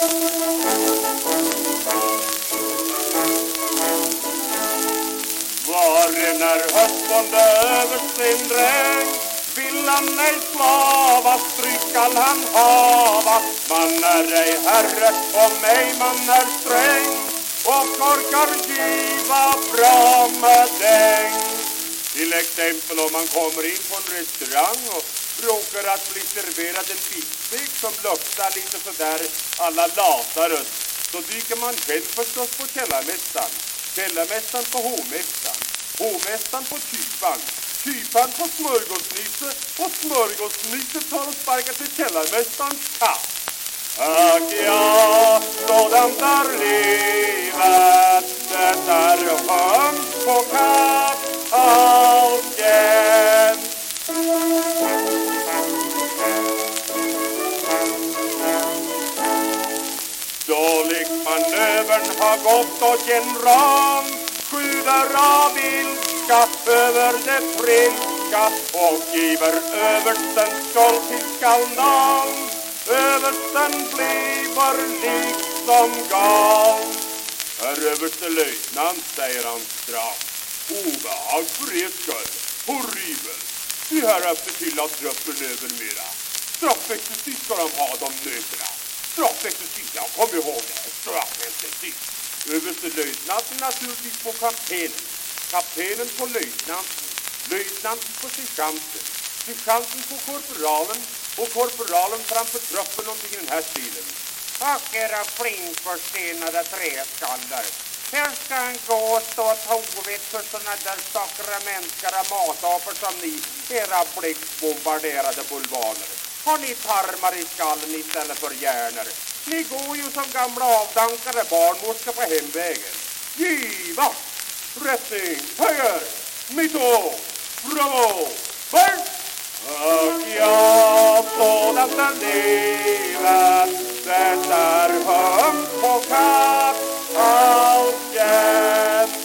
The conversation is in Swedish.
Var när höstbonde över sin dräng vill han ej slava, stryckall han hava. Man är ej herre, om ej man är sträng och orkar giva bra med däng. Till exempel om man kommer in på en restaurang och för att bli serverad en biffstek som luktar lite sådär alla Lazarus. Då dyker man själv förstås på källarmässan. Källarmässan på hovmässan. Hovmässan på kyparen, kyparen på smörgåsnisse och smörgåsnyset tar och sparkar till källarmästarens katt. Ack ja, sådant är livet, Dålig manövern har gått och ram skjuter av ilska över det friska och giver översten skål till skandal. Översten bliver liksom gal. Herr överstelöjtnant, säger han stramt. Obehag för er skull. Horribel. Vi här efter till att droppen över mera. Straffexercis ska de ha, de nöterna. Straffexercis, ja kom ihåg det. Straffexercis. Överstelöjtnanten naturligtvis på kaptenen. Kaptenen på löjtnanten. Löjtnanten på sergeanten. Sergeanten på korporalen. Och korporalen framför truppen någonting i den här stilen. Tack era flingförstenade träskallar. Här ska en gå och stå och tovigt för såna där sakramentskara matapor som ni, era blixtbombarderade bulvaner? Har ni tarmar i skallen istället för hjärnor? Ni går ju som gamla avdankade barnmorskor på hemvägen. Giva! Rättning! Höger! Mittå! Bravo! Bort! Och jag båda spenderat Väntar hum på kapp Allt jämt